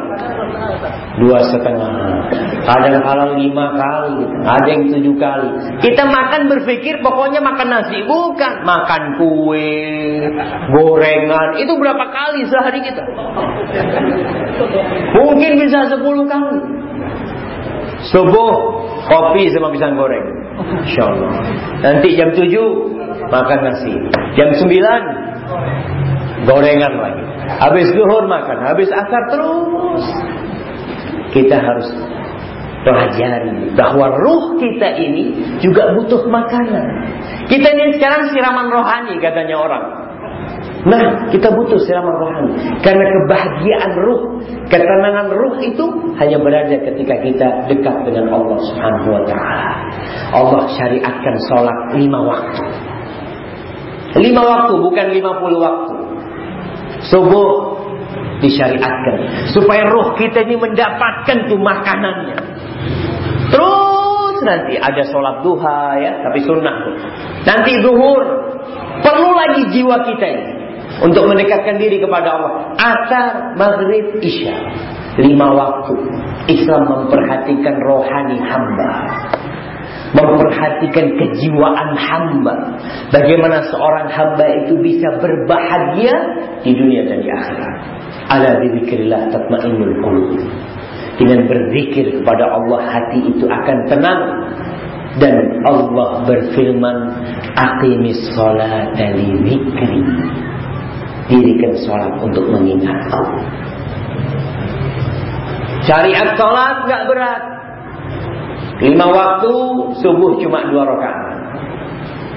Dua setengah. Kadang halal lima kali, ada yang tujuh kali. Kita makan berpikir pokoknya makan nasi, bukan makan kue, gorengan. Itu berapa kali sehari kita? Mungkin bisa sepuluh kali. Subuh kopi sama pisang goreng. Insya. Nanti jam tujuh makan nasi. Jam sembilan gorengan lagi. Habis duhur makan, habis asar terus. Kita harus pelajari bahwa ruh kita ini juga butuh makanan. Kita ini sekarang siraman rohani katanya orang. Nah, kita butuh siraman rohani karena kebahagiaan ruh, ketenangan ruh itu hanya berada ketika kita dekat dengan Allah Subhanahu wa taala. Allah syariatkan sholat lima waktu. Lima waktu bukan lima puluh waktu. Subuh disyariatkan supaya roh kita ini mendapatkan tuh makanannya. Terus nanti ada sholat duha ya, tapi sunnah. Nanti zuhur. Perlu lagi jiwa kita ini untuk mendekatkan diri kepada Allah. Asar, maghrib, isya. Lima waktu. Islam memperhatikan rohani hamba. Memperhatikan kejiwaan hamba. Bagaimana seorang hamba itu bisa berbahagia di dunia dan di akhirat. Ala bidzikrillah tatmainnul qulub. Dengan berzikir kepada Allah hati itu akan tenang dan Allah berfirman aqimis sholata li dzikri. Dirikan sholat untuk mengingat Allah. Syariat sholat gak berat. Lima waktu subuh cuma dua rakaat.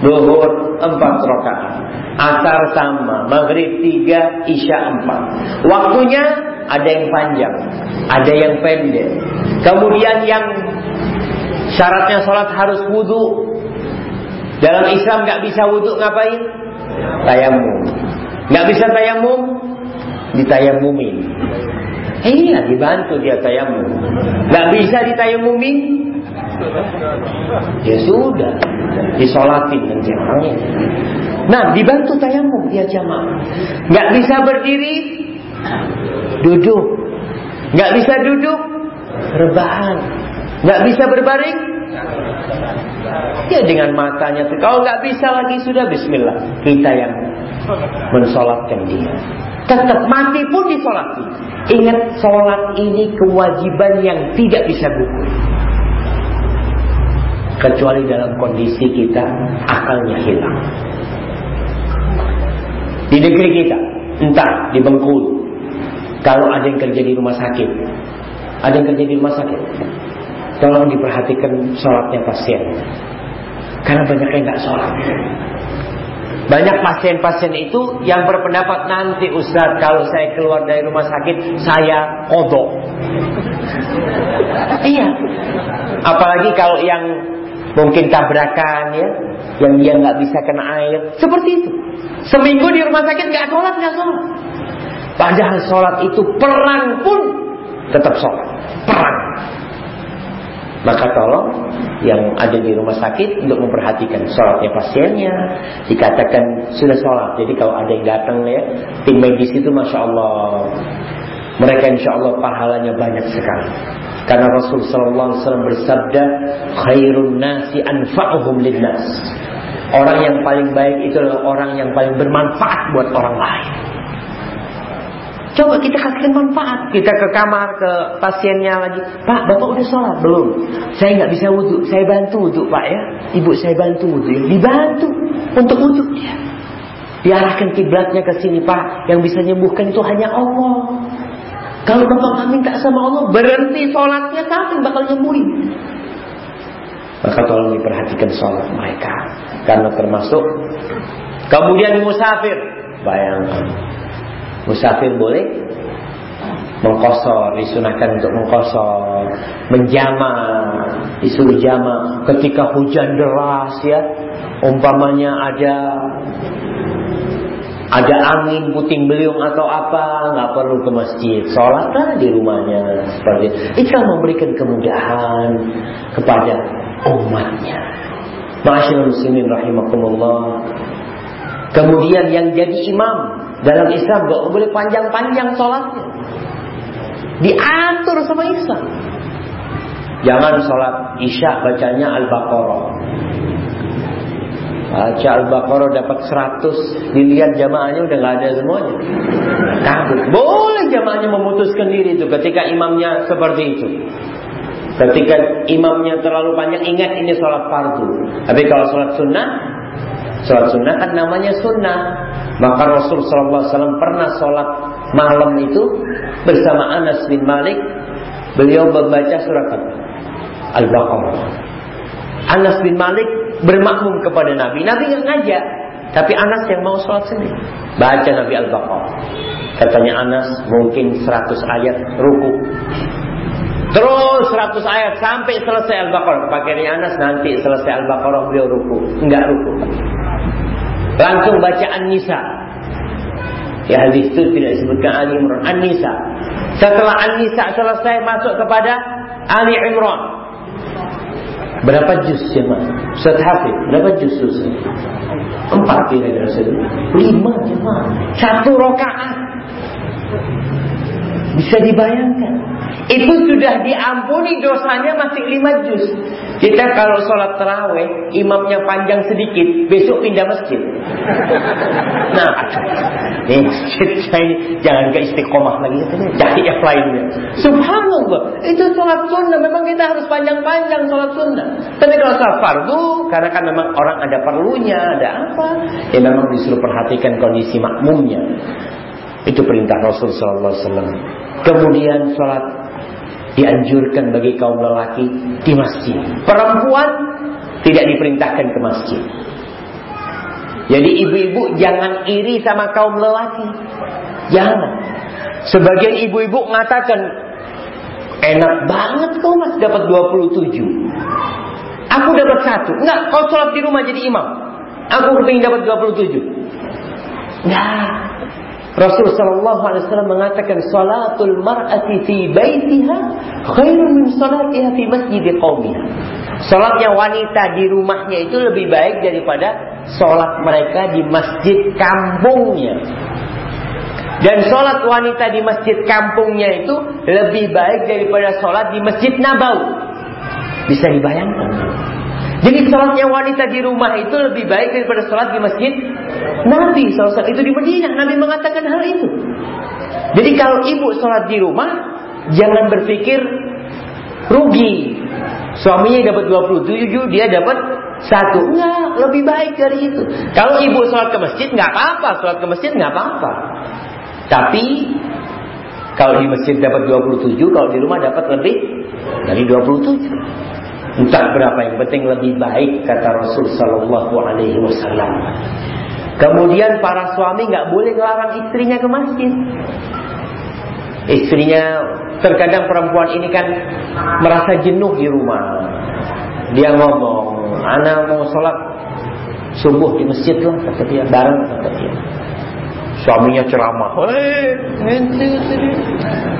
Duhur empat rakaat. Asar sama, maghrib tiga, isya empat. Waktunya ada yang panjang, ada yang pendek. Kemudian yang syaratnya sholat harus wudhu. Dalam Islam nggak bisa wudhu ngapain? Tayamum. Nggak bisa tayamum? Ditayamumin. Iya, dibantu dia tayamum. Nggak bisa ditayamumin? Ya sudah, disolatin nanti orangnya. Nah, dibantu tayamum dia jamaah. Nggak bisa berdiri, duduk. Nggak bisa duduk, rebahan. Nggak bisa berbaring, ya dengan matanya. Kalau nggak bisa lagi sudah Bismillah. Kita yang mensolatkan dia. Tetap mati pun disolati. Ingat sholat ini kewajiban yang tidak bisa gugur. Kecuali dalam kondisi kita akalnya hilang. Di negeri kita, entah di Bengkulu, kalau ada yang kerja di rumah sakit, ada yang kerja di rumah sakit, tolong diperhatikan sholatnya pasien. Karena banyak yang nggak sholat. Banyak pasien-pasien itu yang berpendapat nanti Ustaz kalau saya keluar dari rumah sakit saya kodok. <laughs> iya. Apalagi kalau yang mungkin tabrakan ya, yang dia nggak bisa kena air, seperti itu. Seminggu di rumah sakit nggak sholat nggak sholat. Padahal sholat itu perang pun tetap sholat. Perang. Maka tolong yang ada di rumah sakit untuk memperhatikan sholatnya pasiennya. Dikatakan sudah sholat. Jadi kalau ada yang datang ya, tim medis itu masya Allah, mereka insya Allah pahalanya banyak sekali. Karena Rasul Sallallahu Alaihi Wasallam bersabda, khairun nasi anfa'uhum linnas. Orang yang paling baik itu adalah orang yang paling bermanfaat buat orang lain. Coba kita kasihkan manfaat. Kita ke kamar, ke pasiennya lagi. Pak, Bapak udah sholat? Belum. Saya nggak bisa wudhu. Saya bantu wudhu, Pak ya. Ibu saya bantu wudhu. Ya. Dibantu untuk wudhu dia. Diarahkan kiblatnya ke sini, Pak. Yang bisa nyembuhkan itu hanya Allah. Kalau Bapak nggak minta sama Allah, berhenti sholatnya, kapan bakal nyembuhin? Maka tolong diperhatikan sholat mereka. Karena termasuk Kemudian musafir. Bayangkan Musafir boleh mengkosor, disunahkan untuk mengkosor, menjama, disuruh jama ketika hujan deras ya, umpamanya ada ada angin puting beliung atau apa, nggak perlu ke masjid, sholatlah di rumahnya seperti itu. Itu memberikan kemudahan kepada umatnya. Masyaallah muslimin rahimakumullah. Kemudian yang jadi imam dalam Islam gak boleh panjang-panjang sholatnya. Diatur sama Islam. Jangan sholat isya bacanya Al-Baqarah. Baca Al-Baqarah dapat 100 Dilihat jamaahnya udah nggak ada semuanya Kabur Boleh jamaahnya memutuskan diri itu Ketika imamnya seperti itu Ketika imamnya terlalu panjang Ingat ini sholat fardu Tapi kalau sholat sunnah Sholat sunnah kan namanya sunnah Maka Rasul SAW pernah sholat malam itu Bersama Anas bin Malik Beliau membaca surat Al-Baqarah Anas bin Malik bermakmum kepada Nabi. Nabi nggak ngajak, tapi Anas yang mau sholat sendiri. Baca Nabi Al-Baqarah. Katanya Anas mungkin 100 ayat ruku. Terus 100 ayat sampai selesai Al-Baqarah. Pakainya Anas nanti selesai Al-Baqarah beliau ruku. Enggak ruku. Langsung baca An-Nisa. Ya hadis itu tidak disebutkan Ali Imran. An-Nisa. Setelah An-Nisa selesai masuk kepada Ali Imran. Berapa juz jemaah? Ustaz Hafid, berapa juz Ustaz? Empat kira-kira Ustaz. Lima jemaah. Satu rokaat. Bisa dibayangkan. Itu sudah diampuni dosanya masih lima juz. Kita kalau sholat terawih, imamnya panjang sedikit, besok pindah masjid. <laughs> Nah, ini masjid saya jangan ke istiqomah lagi, cari yang lainnya. Subhanallah, itu sholat sunnah. Memang kita harus panjang-panjang sholat sunnah. Tapi kalau sholat fardu, karena kan memang orang ada perlunya, ada apa, ya memang disuruh perhatikan kondisi makmumnya. Itu perintah Rasul Sallallahu Alaihi Wasallam. Kemudian sholat dianjurkan bagi kaum lelaki di masjid. Perempuan tidak diperintahkan ke masjid. Jadi ibu-ibu jangan iri sama kaum lelaki. Jangan. Sebagian ibu-ibu mengatakan enak banget kau mas dapat 27. Aku dapat satu. Enggak, kau sholat di rumah jadi imam. Aku kepingin dapat 27. Enggak. Rasul wasallam mengatakan salatul mar'ati fi baitiha khairun min salatiha fi masjid qaumiha. Salatnya wanita di rumahnya itu lebih baik daripada salat mereka di masjid kampungnya. Dan salat wanita di masjid kampungnya itu lebih baik daripada salat di masjid Nabawi. Bisa dibayangkan. Jadi sholatnya wanita di rumah itu lebih baik daripada sholat di masjid Nabi SAW itu di Madinah. Nabi mengatakan hal itu. Jadi kalau ibu sholat di rumah, jangan berpikir rugi. Suaminya dapat 27, dia dapat satu. Enggak, lebih baik dari itu. Kalau ibu sholat ke masjid, nggak apa-apa. Sholat ke masjid nggak apa-apa. Tapi kalau di masjid dapat 27, kalau di rumah dapat lebih dari 27. Entah berapa yang penting lebih baik kata Rasul Sallallahu Alaihi Wasallam. Kemudian para suami nggak boleh ngelarang istrinya ke masjid. Istrinya terkadang perempuan ini kan merasa jenuh di rumah. Dia ngomong, anak mau sholat subuh di masjid lah kata dia, bareng kata dia. Suaminya ceramah.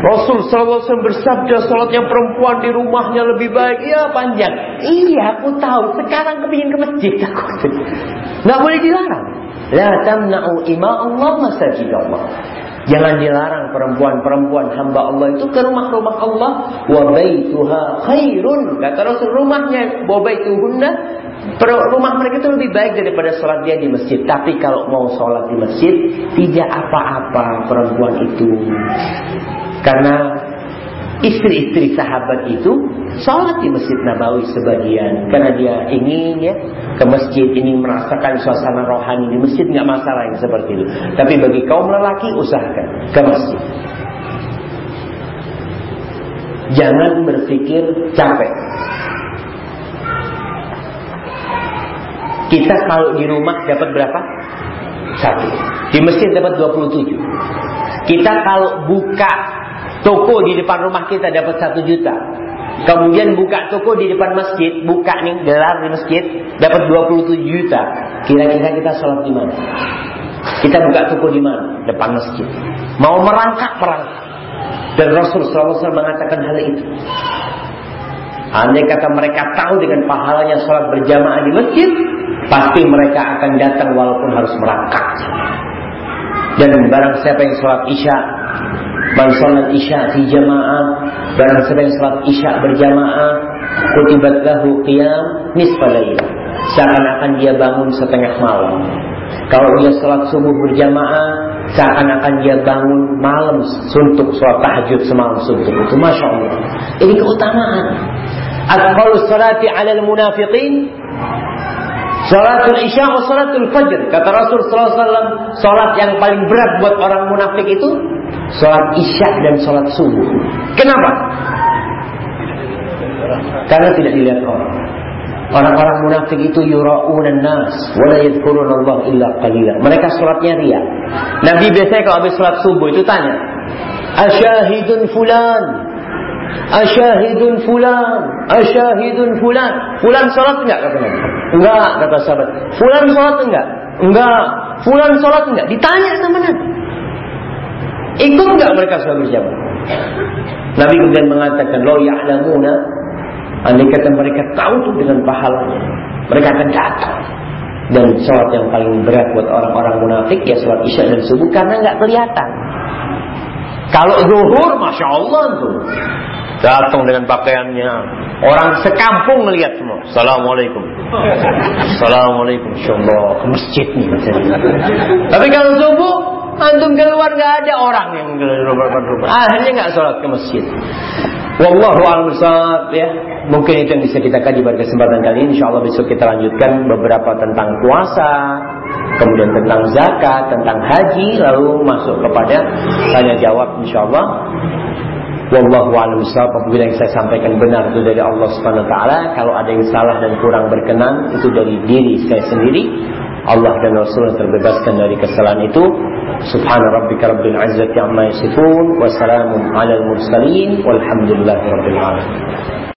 Rasul SAW bersabda salatnya perempuan di rumahnya lebih baik. Ya panjang. Iya aku tahu. Sekarang kepingin ke masjid aku. Nggak boleh dilarang. La tamna'u ima Allah masajid Allah. Jangan dilarang perempuan-perempuan hamba Allah itu ke rumah-rumah Allah. Wa baituha khairun. Kata Rasul rumahnya wa baituhunna Rumah mereka itu lebih baik daripada sholat dia di masjid. Tapi kalau mau sholat di masjid, tidak apa-apa perempuan itu. Karena istri-istri sahabat itu sholat di masjid Nabawi sebagian. Karena dia ingin ya ke masjid ini merasakan suasana rohani di masjid nggak masalah yang seperti itu. Tapi bagi kaum lelaki usahakan ke masjid. Jangan berpikir capek. Kita kalau di rumah dapat berapa? Satu. Di masjid dapat 27. Kita kalau buka toko di depan rumah kita dapat satu juta. Kemudian buka toko di depan masjid, buka nih gelar di masjid, dapat 27 juta. Kira-kira kita sholat di mana? Kita buka toko di mana? Depan masjid. Mau merangkak, merangkak. Dan Rasul SAW mengatakan hal itu. Andai kata mereka tahu dengan pahalanya sholat berjamaah di masjid, pasti mereka akan datang walaupun harus merangkak. Dan barang siapa yang sholat isya, man sholat isya di jamaah, barang siapa yang sholat isya berjamaah, kutibat lahu qiyam Seakan-akan dia bangun setengah malam. Kalau dia sholat subuh berjamaah, seakan-akan dia bangun malam suntuk sholat tahajud semalam suntuk. Itu masya Allah. Ini keutamaan. Al-qalu salati al munafiqin Salatul Isya atau Salatul Fajr. Kata Rasul SAW, salat yang paling berat buat orang munafik itu salat Isya dan salat subuh. Kenapa? Karena tidak dilihat orang. Orang-orang munafik itu yura'un nas wa la Allah illa qalila. Mereka salatnya ria. Nabi biasanya kalau habis salat subuh itu tanya, "Asyahidun fulan?" Asyahidun fulan, asyahidun fulan. Fulan sholat enggak kata Nabi? Enggak kata sahabat. Fulan sholat enggak? Enggak. Fulan sholat enggak? Ditanya sama Nabi. Ikut enggak mereka sholat berjamaah? Nabi kemudian mengatakan, Lo ya'lamuna Andai kata mereka tahu tuh dengan pahalanya Mereka akan datang Dan sholat yang paling berat buat orang-orang munafik Ya sholat isya dan subuh Karena nggak kelihatan Kalau zuhur Masya Allah tuh Datang dengan pakaiannya. Orang sekampung melihat semua. Assalamualaikum. Assalamualaikum. Insyaallah ke masjid nih. Tapi kalau subuh antum keluar nggak ada orang yang keluar Akhirnya nggak sholat ke masjid. Wallahu a'lam ya. Mungkin itu yang bisa kita kaji pada kesempatan kali ini. Insyaallah besok kita lanjutkan beberapa tentang puasa, kemudian tentang zakat, tentang haji, lalu masuk kepada tanya jawab insyaallah. Wallahu a'lam apabila yang saya sampaikan benar itu dari Allah Subhanahu taala, kalau ada yang salah dan kurang berkenan itu dari diri saya sendiri. Allah dan Rasul terbebaskan dari kesalahan itu. Subhana rabbika rabbil izzati amma yasifun wa salamun alal mursalin walhamdulillahi rabbil alamin.